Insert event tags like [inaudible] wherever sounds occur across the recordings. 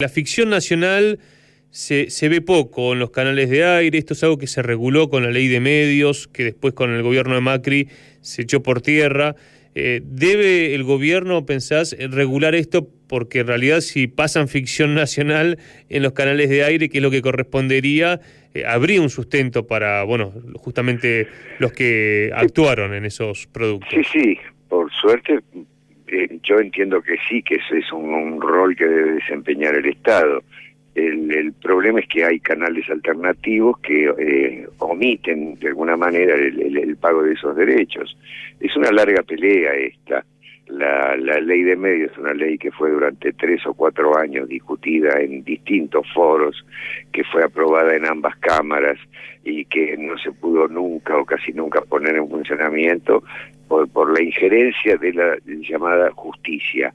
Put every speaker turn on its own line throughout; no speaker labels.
La ficción nacional se, se, ve poco en los canales de aire, esto es algo que se reguló con la ley de medios, que después con el gobierno de Macri se echó por tierra. Eh, ¿Debe el gobierno, pensás, regular esto? Porque en realidad si pasan ficción nacional en los canales de aire, que es lo que correspondería, eh, habría un sustento para, bueno, justamente los que actuaron en esos productos.
Sí, sí, por suerte eh, yo entiendo que sí, que ese es un, rol que debe desempeñar el Estado. El, problema es que hay canales alternativos que eh, omiten de alguna manera el, el, el, pago de esos derechos. Es una larga pelea esta. La ley de medios es una ley que fue durante tres o cuatro años discutida en distintos foros, que fue aprobada en ambas cámaras y que no se pudo nunca o casi nunca poner en funcionamiento por, por la injerencia de la llamada justicia,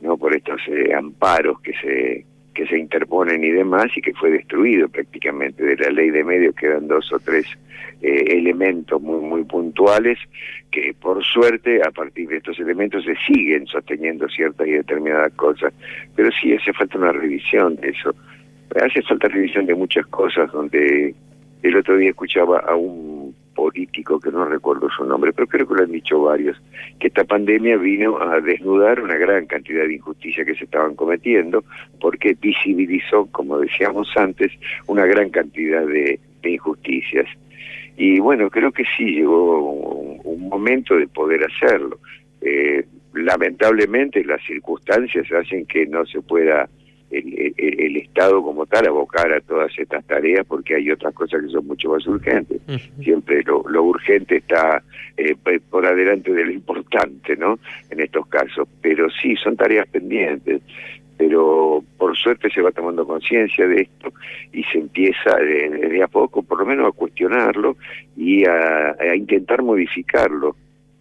no por estos eh, amparos que se que se interponen y demás y que fue destruido prácticamente de la ley de medios quedan dos o tres eh, elementos muy muy puntuales que por suerte a partir de estos elementos se siguen sosteniendo ciertas y determinadas cosas. Pero sí hace falta una revisión de eso. Hace falta revisión de muchas cosas donde el otro día escuchaba a un político que no recuerdo su nombre, pero creo que lo han dicho varios, que esta pandemia vino a desnudar una gran cantidad de injusticias que se estaban cometiendo, porque visibilizó, como decíamos antes, una gran cantidad de, injusticias. Y bueno, creo que sí llegó un, un momento de poder hacerlo. Eh, lamentablemente las circunstancias hacen que no se pueda el, el, el, Estado como tal abocar a todas estas tareas porque hay otras cosas que son mucho más urgentes. Uh -huh. Siempre lo, lo, urgente está eh, por adelante de lo importante, ¿no? En estos casos. Pero sí, son tareas pendientes. Pero por suerte se va tomando conciencia de esto y se empieza de, de, a poco, por lo menos, a cuestionarlo y a, a intentar modificarlo,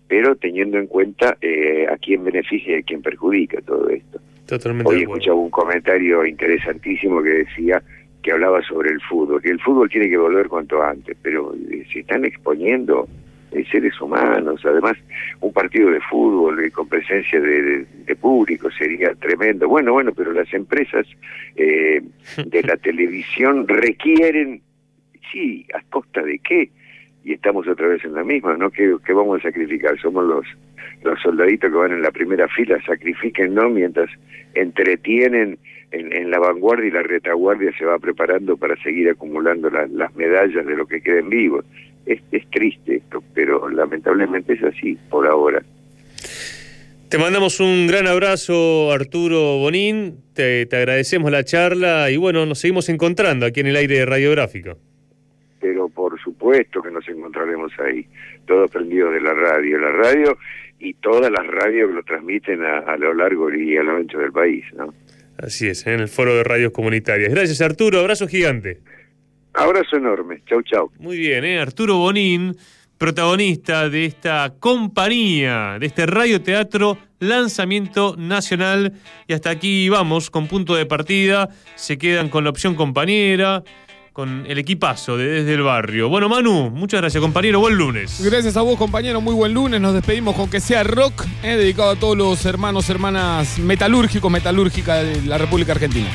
pero teniendo en cuenta eh, a quién beneficia y a quién perjudica todo esto.
Totalmente
Hoy escuchaba un comentario interesantísimo que decía que hablaba sobre el fútbol, que el fútbol tiene que volver cuanto antes, pero eh, se están exponiendo eh, seres humanos, además un partido de fútbol eh, con presencia de, de, de, público sería tremendo. Bueno, bueno, pero las empresas eh, [laughs] de la televisión requieren, sí, ¿a costa de qué? Y estamos otra vez en la misma, ¿no? ¿Qué, qué vamos a sacrificar? Somos los los soldaditos que van en la primera fila, sacrifiquen, ¿no? Mientras entretienen en, en, la vanguardia y la retaguardia se va preparando para seguir acumulando la, las medallas de lo que queden vivos. Es, es triste esto, pero lamentablemente es así por ahora.
Te mandamos un gran abrazo, Arturo Bonín. Te, te, agradecemos la charla y bueno, nos seguimos encontrando aquí en el aire radiográfico.
Por supuesto que nos encontraremos ahí, todos prendidos de la radio. La radio y todas las radios que lo transmiten a, a, lo largo y a lo ancho del país, ¿no?
Así es, en el foro de radios comunitarias. Gracias, Arturo. Abrazo gigante.
Abrazo enorme. Chau, chau.
Muy bien, ¿eh? Arturo Bonín, protagonista de esta compañía, de este radioteatro lanzamiento nacional. Y hasta aquí vamos con punto de partida. Se quedan con la opción compañera con el equipazo de Desde el Barrio. Bueno, Manu, muchas gracias, compañero. Buen lunes.
Gracias a vos, compañero. Muy buen lunes. Nos despedimos con que sea rock, eh, dedicado a todos los hermanos, hermanas metalúrgicos, metalúrgicas de la República Argentina.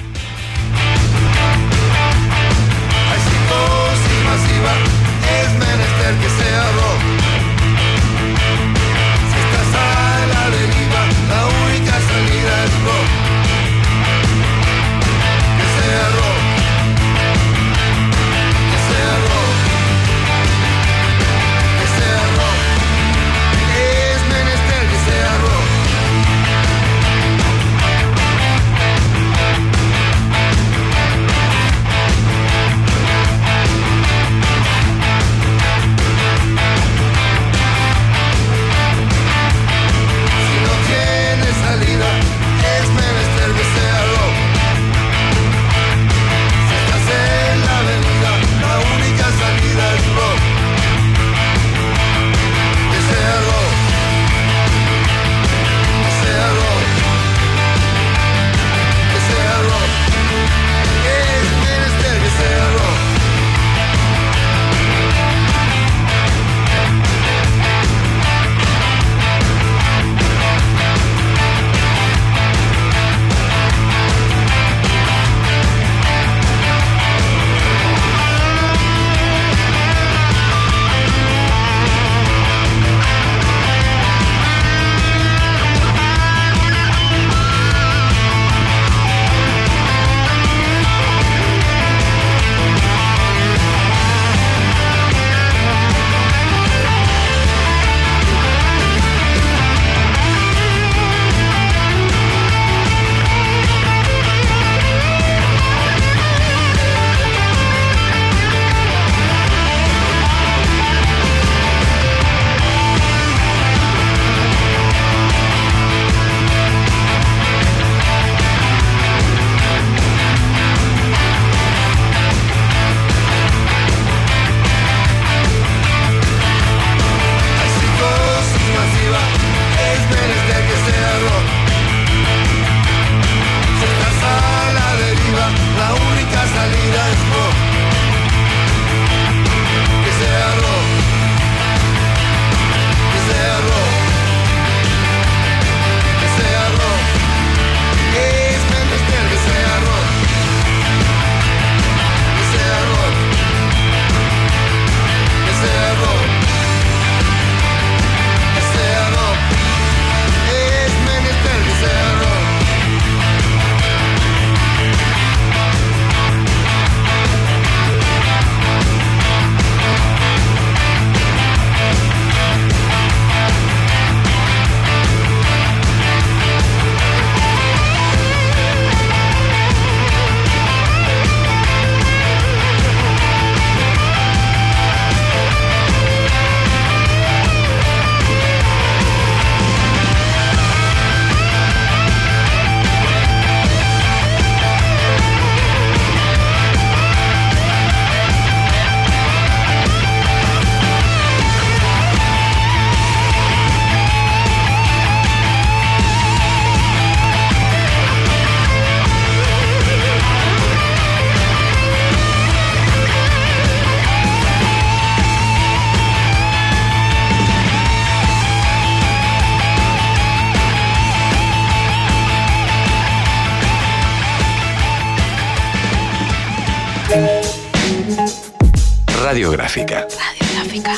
Radiográfica.
Radiográfica.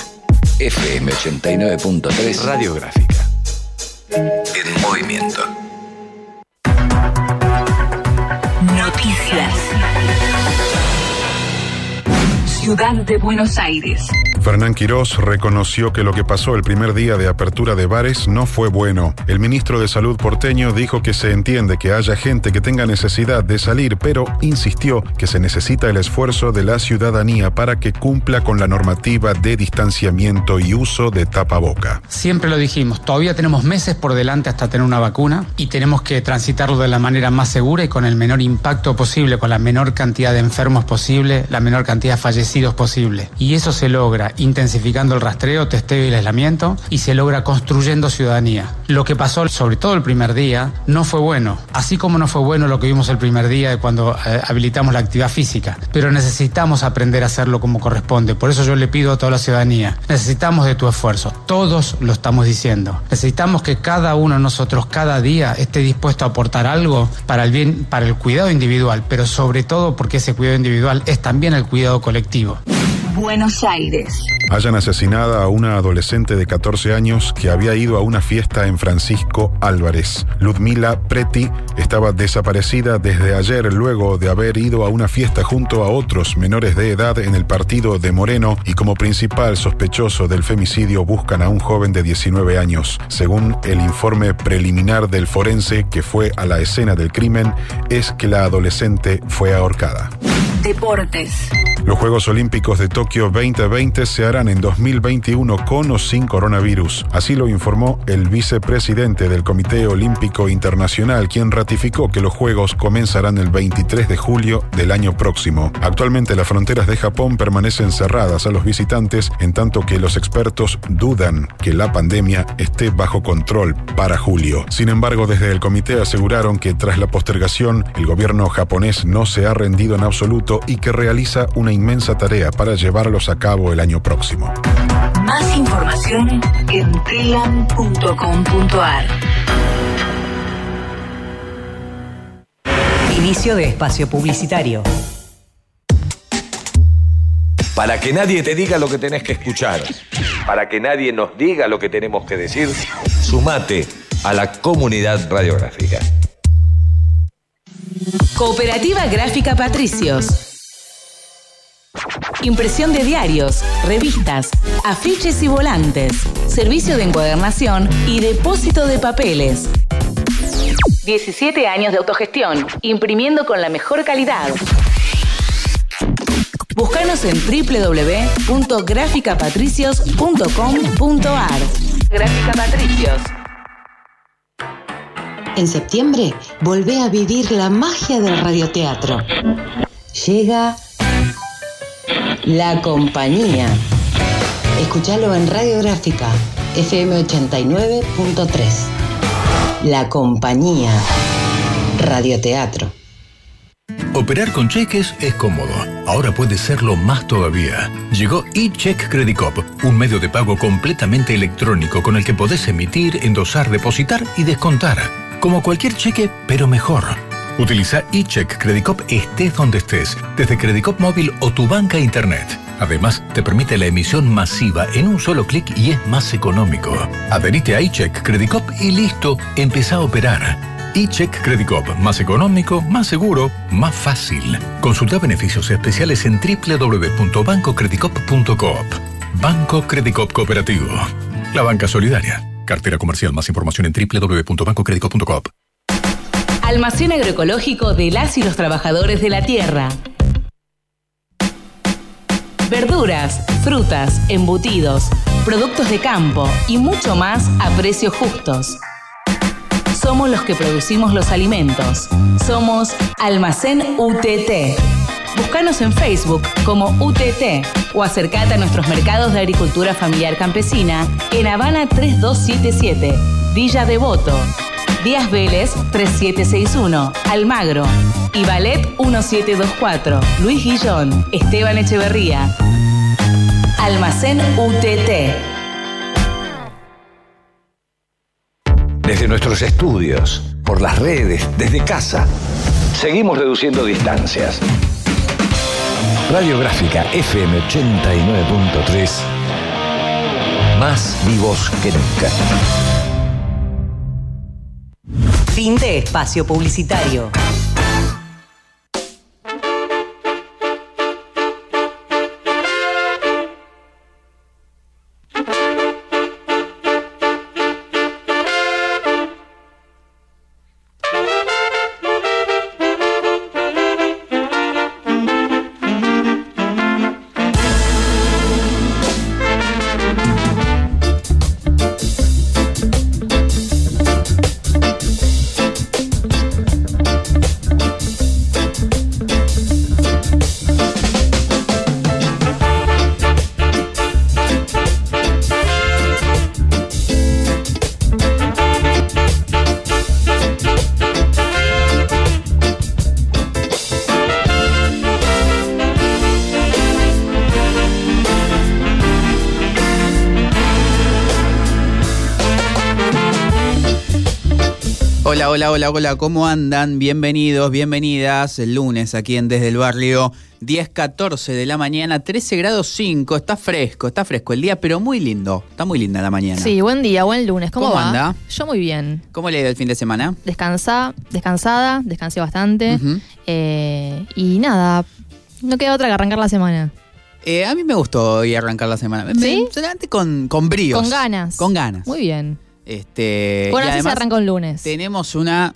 FM 89.3 Radiográfica. En movimiento.
Noticias. Ciudad de Buenos Aires.
Fernán Quirós reconoció que lo que pasó el primer día de apertura de bares no fue bueno. El ministro de Salud porteño dijo que se entiende que haya gente que tenga necesidad de salir, pero insistió que se necesita el esfuerzo de la ciudadanía para que cumpla con la normativa de distanciamiento y uso de tapaboca.
Siempre lo dijimos, todavía tenemos meses por delante hasta tener una vacuna y tenemos que transitarlo de la manera más segura y con el menor impacto posible, con la menor cantidad de enfermos posible, la menor cantidad de fallecidos posible. Y eso se logra intensificando el rastreo, testeo y el aislamiento y se logra construyendo ciudadanía. Lo que pasó, sobre todo el primer día, no fue bueno, así como no fue bueno lo que vimos el primer día cuando eh, habilitamos la actividad física, pero necesitamos aprender a hacerlo como corresponde. Por eso yo le pido a toda la ciudadanía, necesitamos de tu esfuerzo, todos lo estamos diciendo. Necesitamos que cada uno de nosotros cada día esté dispuesto a aportar algo para el bien, para el cuidado individual, pero sobre todo porque ese cuidado individual es también el cuidado colectivo.
Buenos Aires.
Hayan asesinada a una adolescente de 14 años que había ido a una fiesta en Francisco Álvarez. Ludmila Preti estaba desaparecida desde ayer luego de haber ido a una fiesta junto a otros menores de edad en el partido de Moreno y como principal sospechoso del femicidio buscan a un joven de 19 años. Según el informe preliminar del forense que fue a la escena del crimen, es que la adolescente fue ahorcada.
Deportes.
Los Juegos Olímpicos de Tokio 2020 se harán en 2021 con o sin coronavirus. Así lo informó el vicepresidente del Comité Olímpico Internacional, quien ratificó que los Juegos comenzarán el 23 de julio del año próximo. Actualmente las fronteras de Japón permanecen cerradas a los visitantes, en tanto que los expertos dudan que la pandemia esté bajo control para julio. Sin embargo, desde el comité aseguraron que tras la postergación, el gobierno japonés no se ha rendido en absoluto y que realiza una inmensa tarea para llevarlos a cabo el año próximo.
Más información en telam.com.ar.
Inicio de espacio publicitario.
Para que nadie te diga lo que tenés que escuchar, para que nadie nos diga lo que tenemos que decir, sumate a la comunidad radiográfica.
Cooperativa Gráfica Patricios. Impresión de diarios, revistas, afiches y volantes, servicio de encuadernación y depósito de papeles. 17 años de autogestión, imprimiendo con la mejor calidad. Búscanos en www.graficapatricios.com.ar. Gráfica Patricios.
En septiembre, volvé a vivir la magia del radioteatro. Llega La Compañía. Escúchalo en Radiográfica, FM 89.3. La Compañía. Radioteatro.
Operar con cheques es cómodo. Ahora puede serlo más todavía. Llegó eCheck Credit Cop, un medio de pago completamente electrónico con el que podés emitir, endosar, depositar y descontar. Como cualquier cheque, pero mejor. Utiliza eCheck Credit Cop estés donde estés, desde Credit Cop móvil o tu banca internet. Además, te permite la emisión masiva en un solo clic y es más económico. Adherite a eCheck Credit Cop y listo, empezá a operar. eCheck Credit Cop, más económico, más seguro, más fácil. Consulta beneficios especiales en www.bancocreditcop.coop. Banco Credit Cop Cooperativo. La banca solidaria. Cartera comercial. Más información en www.bancocreditcop.coop.
Almacén agroecológico de las y los trabajadores de la tierra. Verduras, frutas, embutidos, productos de campo y mucho más a precios justos. Somos los que producimos los alimentos. Somos Almacén UTT. Búscanos en Facebook como UTT o acercate a nuestros mercados de agricultura familiar campesina en Habana 3277, Villa Devoto, Díaz Vélez 3761, Almagro y Ballet 1724, Luis Guillón, Esteban Echeverría. Almacén UTT.
Desde nuestros estudios, por las redes, desde casa, seguimos reduciendo distancias. Radiográfica FM 89.3. Más vivos que nunca.
Fin de espacio publicitario.
Hola, hola, hola, hola, ¿cómo andan? Bienvenidos, bienvenidas. El lunes aquí en Desde el Barrio, 10.14 de la mañana, 13 grados 5. Está fresco, está fresco el día, pero muy lindo. Está muy linda la mañana.
Sí, buen día, buen lunes. ¿Cómo,
¿Cómo
va?
anda?
Yo muy bien.
¿Cómo le ha ido el fin de semana?
Descansa, descansada, descansé bastante. Eh, y nada, no queda otra que arrancar la semana.
Eh, a mí me gustó hoy arrancar la semana.
¿Sí?
me- solamente con, con bríos.
Con ganas.
Con ganas.
Muy bien.
Este,
bueno,
y
así se arranca un lunes.
tenemos una...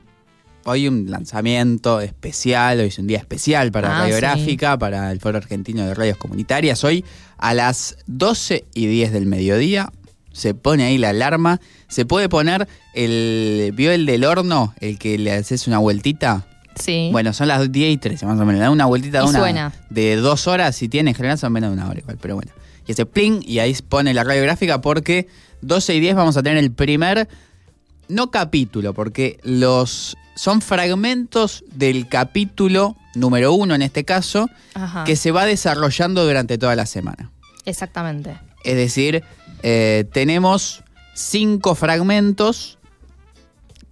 Hoy un lanzamiento especial, hoy es un día especial para
Ah,
Radiográfica, para el Foro Argentino de Radios Comunitarias. Hoy a las 12 y 10 del mediodía se pone ahí la alarma. Se puede poner el... ¿Vio el del horno? El que le haces una vueltita.
Sí.
Bueno, son las 10 y 13 más o menos. Da una vueltita de una
suena.
de dos horas. Si tiene, en general son menos de una hora igual, pero bueno. Y ese pling y ahí pone la radiográfica porque 12 y 10 vamos a tener el primer, no capítulo, porque los son fragmentos del capítulo número uno en este caso,
Ajá.
que se va desarrollando durante toda la semana.
Exactamente.
Es decir, eh, tenemos cinco fragmentos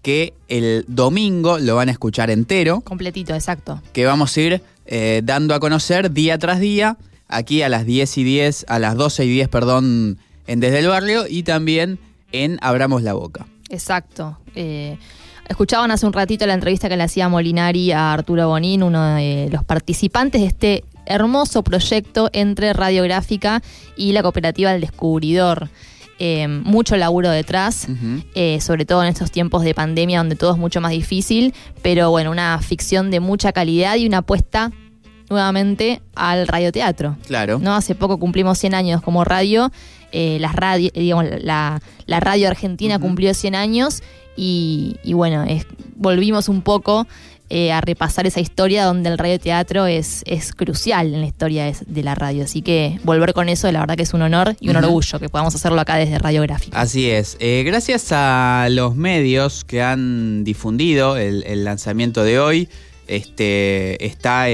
que el domingo lo van a escuchar entero
Completito, exacto.
que vamos a ir eh, dando a conocer día tras día, aquí a las 10 y 10, a las 12 y 10, perdón, en Desde el Barrio y también en Abramos la Boca.
Exacto. Eh, escuchaban hace un ratito la entrevista que le hacía Molinari a Arturo Bonín, uno de los participantes de este hermoso proyecto entre Radiográfica y la cooperativa El Descubridor. Eh, mucho laburo detrás, eh, sobre todo en estos tiempos de pandemia donde todo es mucho más difícil, pero bueno, una ficción de mucha calidad y una apuesta nuevamente al radioteatro.
Claro.
¿no? Hace poco cumplimos 100 años como radio, eh, las radio, eh, digamos, la, la radio argentina cumplió 100 años y, y bueno, es- volvimos un poco eh, a repasar esa historia donde el radioteatro es, es crucial en la historia de, de la radio. Así que volver con eso, la verdad que es un honor y un orgullo que podamos hacerlo acá desde Radiográfica.
Así es. Eh, gracias a los medios que han difundido el, el lanzamiento de hoy, este, está